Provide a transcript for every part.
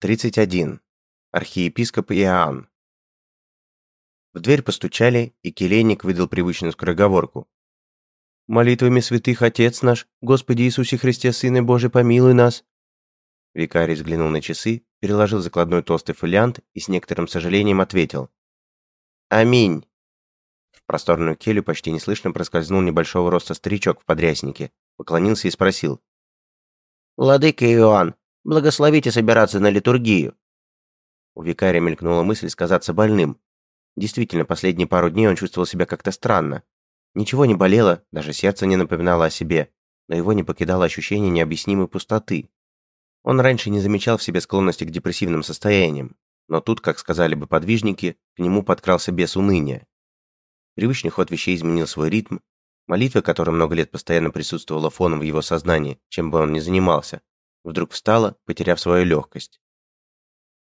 31. Архиепископ Иоанн. В дверь постучали, и келейник выдал привычную скороговорку. «Молитвами святых Отец наш, Господи Иисусе Христе, Сыне Божий, помилуй нас!» Викарий взглянул на часы, переложил закладной толстый фолиант и с некоторым сожалением ответил. «Аминь!» В просторную келью почти неслышно проскользнул небольшого роста старичок в подряснике, поклонился и спросил. «Владыка Иоанн, Благословите собираться на литургию». У викария мелькнула мысль сказаться больным. Действительно, последние пару дней он чувствовал себя как-то странно. Ничего не болело, даже сердце не напоминало о себе, но его не покидало ощущение необъяснимой пустоты. Он раньше не замечал в себе склонности к депрессивным состояниям, но тут, как сказали бы подвижники, к нему подкрался бес уныния. Привычный ход вещей изменил свой ритм, молитва, которая много лет постоянно присутствовала фоном в его сознании, чем бы он ни занимался, вдруг встала, потеряв свою легкость.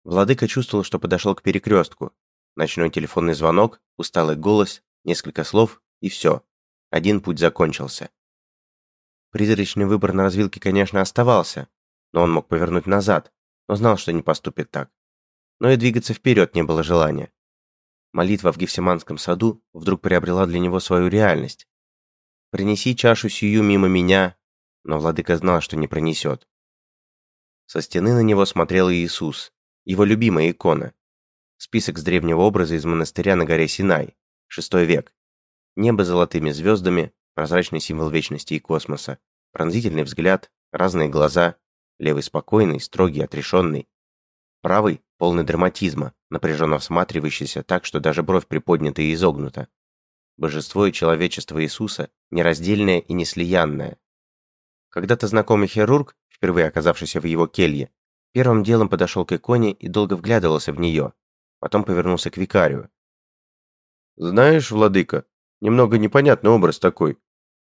Владыка чувствовал, что подошел к перекрестку. Ночной телефонный звонок, усталый голос, несколько слов и все. Один путь закончился. Призрачный выбор на развилке, конечно, оставался, но он мог повернуть назад, но знал, что не поступит так. Но и двигаться вперед не было желания. Молитва в Гефсиманском саду вдруг приобрела для него свою реальность. «Принеси чашу сию мимо меня», но владыка знал, что не пронесет. Со стены на него смотрел Иисус, его любимая икона. Список с древнего образа из монастыря на горе Синай, шестой век. Небо золотыми звездами, прозрачный символ вечности и космоса, пронзительный взгляд, разные глаза, левый спокойный, строгий, отрешенный. Правый – полный драматизма, напряженно всматривающийся так, что даже бровь приподнята и изогнута. Божество и человечество Иисуса нераздельное и неслиянное. Когда-то знакомый хирург впервые оказавшийся в его келье, первым делом подошел к иконе и долго вглядывался в нее, потом повернулся к викарию. «Знаешь, владыка, немного непонятный образ такой.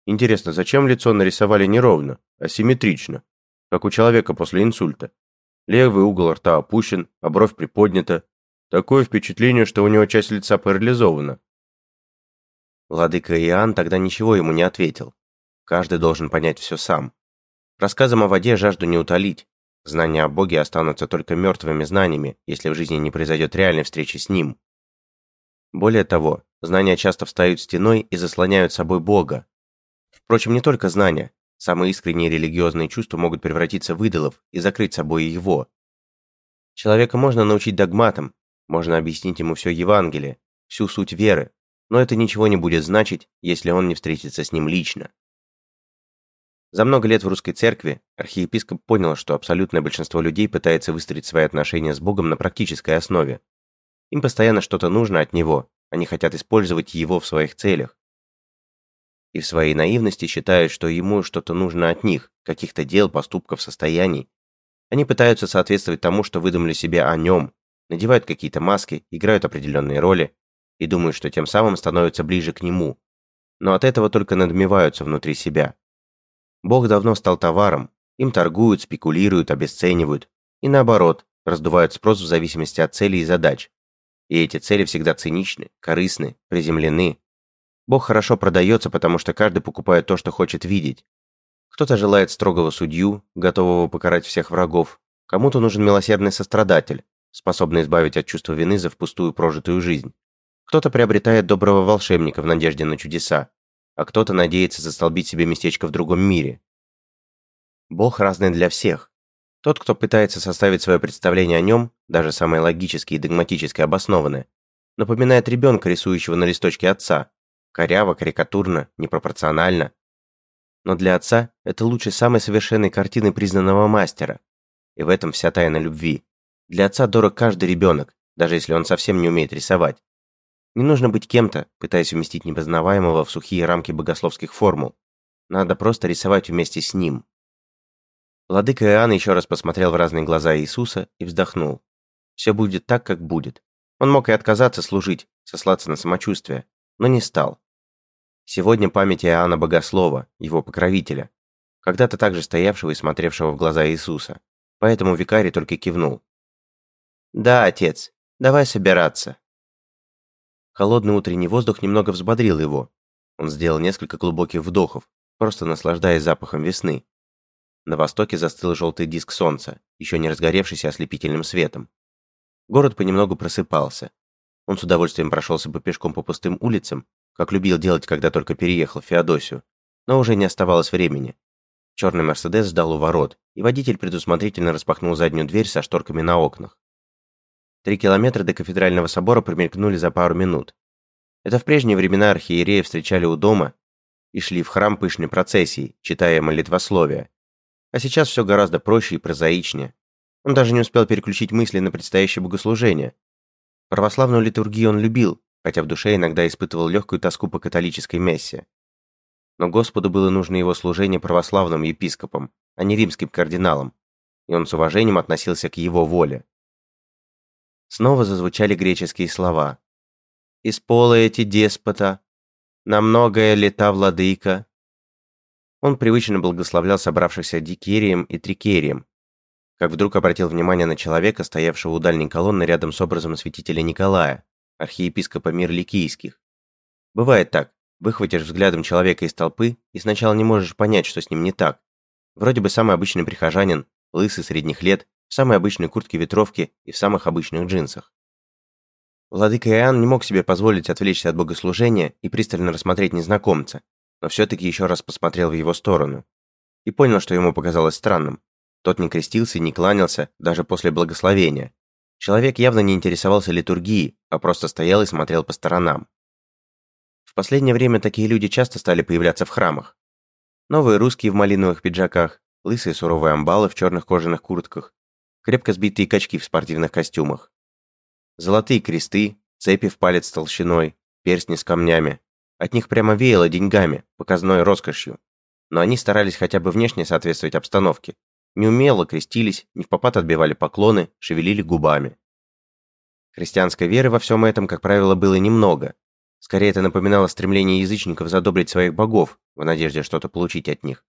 Интересно, зачем лицо нарисовали неровно, а симметрично, как у человека после инсульта? Левый угол рта опущен, а бровь приподнята. Такое впечатление, что у него часть лица парализована». Владыка Иоанн тогда ничего ему не ответил. Каждый должен понять все сам. Рассказом о воде жажду не утолить. Знания о Боге останутся только мертвыми знаниями, если в жизни не произойдет реальной встречи с Ним. Более того, знания часто встают стеной и заслоняют собой Бога. Впрочем, не только знания. Самые искренние религиозные чувства могут превратиться в идолов и закрыть собой Его. Человека можно научить догматам, можно объяснить ему все Евангелие, всю суть веры, но это ничего не будет значить, если он не встретится с ним лично. За много лет в русской церкви архиепископ понял, что абсолютное большинство людей пытается выстроить свои отношения с Богом на практической основе. Им постоянно что-то нужно от Него, они хотят использовать Его в своих целях. И в своей наивности считают, что Ему что-то нужно от них, каких-то дел, поступков, состояний. Они пытаются соответствовать тому, что выдумали себе о Нем, надевают какие-то маски, играют определенные роли и думают, что тем самым становятся ближе к Нему. Но от этого только надмеваются внутри себя. Бог давно стал товаром, им торгуют, спекулируют, обесценивают. И наоборот, раздувают спрос в зависимости от целей и задач. И эти цели всегда циничны, корыстны, приземлены. Бог хорошо продается, потому что каждый покупает то, что хочет видеть. Кто-то желает строгого судью, готового покарать всех врагов. Кому-то нужен милосердный сострадатель, способный избавить от чувства вины за впустую прожитую жизнь. Кто-то приобретает доброго волшебника в надежде на чудеса а кто-то надеется застолбить себе местечко в другом мире. Бог разный для всех. Тот, кто пытается составить свое представление о нем, даже самое логически и догматически обоснованное, напоминает ребенка, рисующего на листочке отца. Коряво, карикатурно, непропорционально. Но для отца это лучше самой совершенной картины признанного мастера. И в этом вся тайна любви. Для отца дорог каждый ребенок, даже если он совсем не умеет рисовать. Не нужно быть кем-то, пытаясь уместить непознаваемого в сухие рамки богословских формул. Надо просто рисовать вместе с ним. Владыка Иоанн еще раз посмотрел в разные глаза Иисуса и вздохнул. Все будет так, как будет. Он мог и отказаться служить, сослаться на самочувствие, но не стал. Сегодня память Иоанна Богослова, его покровителя, когда-то также стоявшего и смотревшего в глаза Иисуса. Поэтому викарий только кивнул. «Да, отец, давай собираться». Холодный утренний воздух немного взбодрил его. Он сделал несколько глубоких вдохов, просто наслаждаясь запахом весны. На востоке застыл желтый диск солнца, еще не разгоревшийся ослепительным светом. Город понемногу просыпался. Он с удовольствием прошелся бы пешком по пустым улицам, как любил делать, когда только переехал в Феодосию, но уже не оставалось времени. Черный Мерседес ждал у ворот, и водитель предусмотрительно распахнул заднюю дверь со шторками на окнах. Три километра до кафедрального собора промелькнули за пару минут. Это в прежние времена архиерея встречали у дома и шли в храм пышной процессией, читая молитвословия. А сейчас все гораздо проще и прозаичнее. Он даже не успел переключить мысли на предстоящее богослужение. Православную литургию он любил, хотя в душе иногда испытывал легкую тоску по католической мессе. Но Господу было нужно его служение православным епископом, а не римским кардиналом, и он с уважением относился к его воле. Снова зазвучали греческие слова. «Исполаете деспота, на многое лета владыка, он привычно благословлял собравшихся дикерием и трикерием, как вдруг обратил внимание на человека, стоявшего у дальней колонны рядом с образом святителя Николая, архиепископа мир Ликийских. Бывает так, выхватишь взглядом человека из толпы и сначала не можешь понять, что с ним не так. Вроде бы самый обычный прихожанин, лысый средних лет, самой обычной куртке-ветровке и в самых обычных джинсах. Владыка Иоанн не мог себе позволить отвлечься от богослужения и пристально рассмотреть незнакомца, но все-таки еще раз посмотрел в его сторону. И понял, что ему показалось странным. Тот не крестился и не кланялся, даже после благословения. Человек явно не интересовался литургией, а просто стоял и смотрел по сторонам. В последнее время такие люди часто стали появляться в храмах. Новые русские в малиновых пиджаках, лысые суровые амбалы в черных кожаных куртках, крепко сбитые качки в спортивных костюмах. Золотые кресты, цепи в палец толщиной, перстни с камнями, от них прямо веяло деньгами, показной роскошью. Но они старались хотя бы внешне соответствовать обстановке. Неумело крестились, не в попад отбивали поклоны, шевелили губами. Христианской веры во всем этом, как правило, было немного. Скорее, это напоминало стремление язычников задобрить своих богов, в надежде что-то получить от них.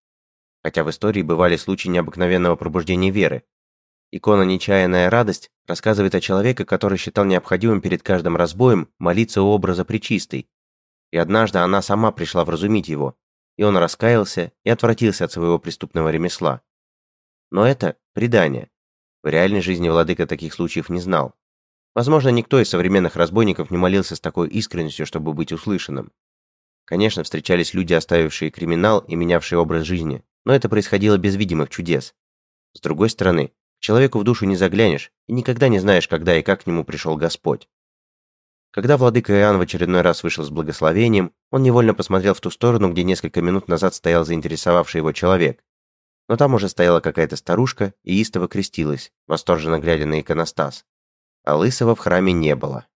Хотя в истории бывали случаи необыкновенного пробуждения веры. Икона «Нечаянная радость» рассказывает о человеке, который считал необходимым перед каждым разбоем молиться у образа Пречистой, и однажды она сама пришла вразумить его, и он раскаялся и отвратился от своего преступного ремесла. Но это предание. В реальной жизни владыка таких случаев не знал. Возможно, никто из современных разбойников не молился с такой искренностью, чтобы быть услышанным. Конечно, встречались люди, оставившие криминал и менявшие образ жизни, но это происходило без видимых чудес. С другой стороны, человеку в душу не заглянешь и никогда не знаешь, когда и как к нему пришел Господь. Когда владыка Иоанн в очередной раз вышел с благословением, он невольно посмотрел в ту сторону, где несколько минут назад стоял заинтересовавший его человек. Но там уже стояла какая-то старушка и истово крестилась, восторженно глядя на иконостас. А лысого в храме не было.